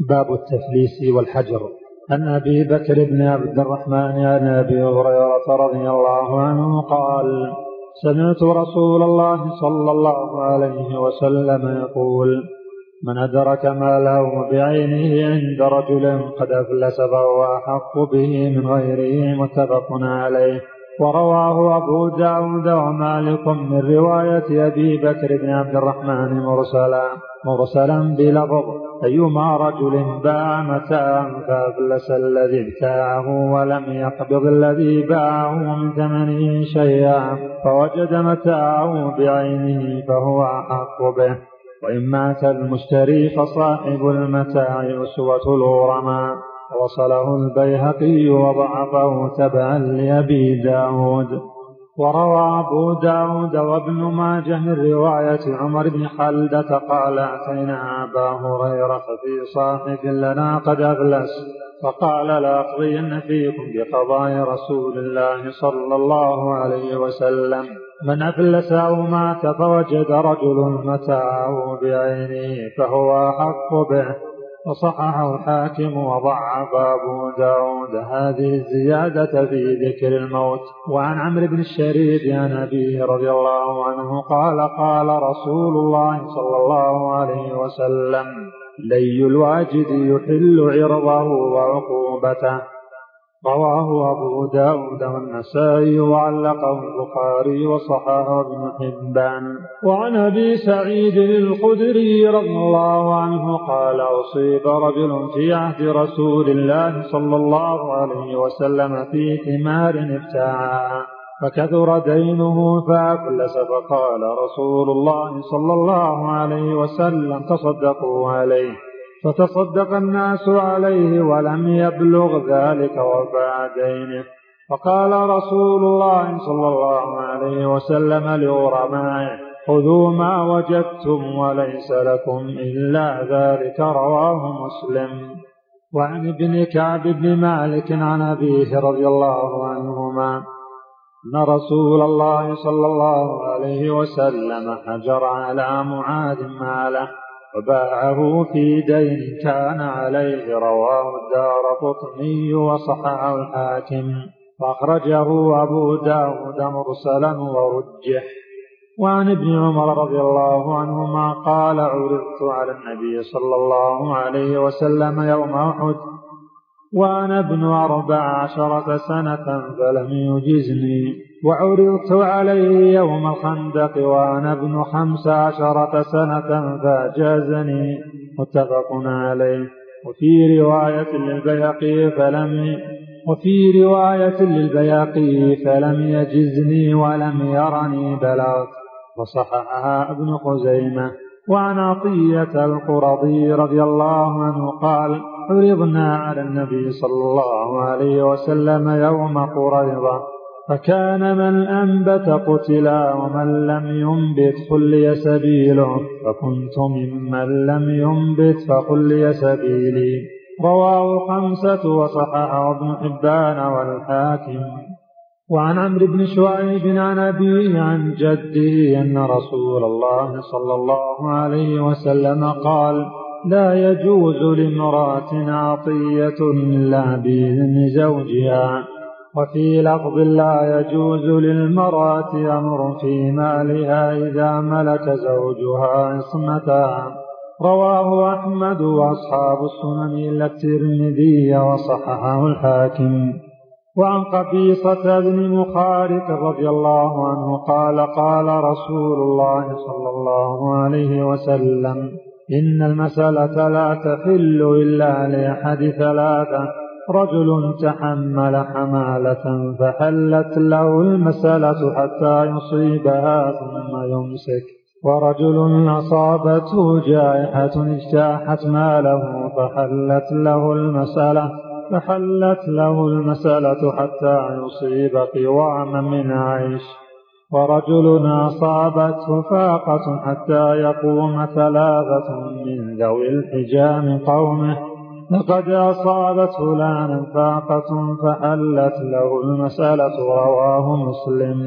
باب التفليس والحجر. عن أبي بكر بن عبد الرحمن عن أبي هريرة رضي الله عنه قال سمعت رسول الله صلى الله عليه وسلم يقول من أدرك ماله بعينه عند رجل قد أفلس فهو أحق به من غيره متفق عليه. ورواه أبو داود ومالك من رواية أبي بكر بن عبد الرحمن مرسلا مرسلا بلفظ أيما رجل باع متاعا فأفلس الذي ابتاعه ولم يقبض الذي باعه من ثمنه شيئا فوجد متاعه بعينه فهو أحق به. وإن مات المشتري فصاحب المتاع أسوة الغرماء. وصله البيهقي وضعفه تبعا لأبي داود. وروى أبو داود وابن ماجه من رواية عمر بن خلدة قال أتينا أبا هريرة في صاحب لنا قد أفلس فقال لأقضين فيكم بقضاء رسول الله صلى الله عليه وسلم. من أفلس أو مات فوجد رجل متاعه بعينه فهو أحق به. وصححه الحاكم وضعف أبو داود. هذه الزيادة في ذكر الموت. وعن عمرو بن الشريد عن أبيه رضي الله عنه قال قال رسول الله صلى الله عليه وسلم لي الواجد يحل عرضه وعقوبته. رواه أبو داود والنسائي وعلقه البخاري وصححه ابن حبان. وعن أبي سعيد الخدري رضي الله عنه قال أصيب رجل في عهد رسول الله صلى الله عليه وسلم في ثمار ابتاعها فكثر دينه فأفلس فقال رسول الله صلى الله عليه وسلم تصدقوا عليه. فتصدق الناس عليه ولم يبلغ ذلك وفاء دينه. فقال رسول الله صلى الله عليه وسلم لغرمائه خذوا ما وجدتم وليس لكم إلا ذلك رواه مسلم. وعن ابن كعب بن مالك عن أبيه رضي الله عنهما أن رسول الله صلى الله عليه وسلم حجر على معاذ ماله وباعه في دين كان عليه رواه الدار قطني وصححه الحاكم. وأخرجه أبو داود مرسلا ورجح. وعن ابن عمر رضي الله عنهما قال عرضت على النبي صلى الله عليه وسلم يوم أحد وأنا ابن أربع عشرة سنة فلم يجزني. وعرضت عليه يوم الخندق وأنا ابن خمس عشرة سنة فأجازني. متفق عليه. وفي رواية للبيقي فلم وفي رواية للبيقي فلم يجزني ولم يرني بلغت وصححها ابن خزيمة. وعن عطية القرضي رضي الله عنه قال عرضنا على النبي صلى الله عليه وسلم يوم قريضة فكان من أنبت قتلا ومن لم ينبت خلي سبيله. فكنت ممن لم ينبت فخلي سبيلي. رواه خمسة وصححه ابن حبان والحاكم. وعن عمرو بن شعيب عن أبيه عن جده أن رسول الله صلى الله عليه وسلم قال لا يجوز لامرأة عطية إلا بإذن زوجها. وفي لفظ لا يجوز للمرأة أمر في مالها إذا ملك زوجها عصمتها رواه أحمد وأصحاب السنن إلا الترمذي وصححه الحاكم. وعن قبيصة بن مخارق رضي الله عنه قال قال رسول الله صلى الله عليه وسلم إن المسألة لا تحل إلا لأحد ثلاثة. رجل تحمل حمالة فحلت له المسألة حتى يصيبها ثم يمسك. ورجل أصابته جائحة اجتاحت ماله فحلت له المسألة فحلت له المسألة حتى يصيب قواما من عيش. ورجل أصابته فاقة حتى يقوم ثلاثة من ذوي الحجام قومه لقد أصابت فلانا فاقة فحلت له المسألة رواه مسلم.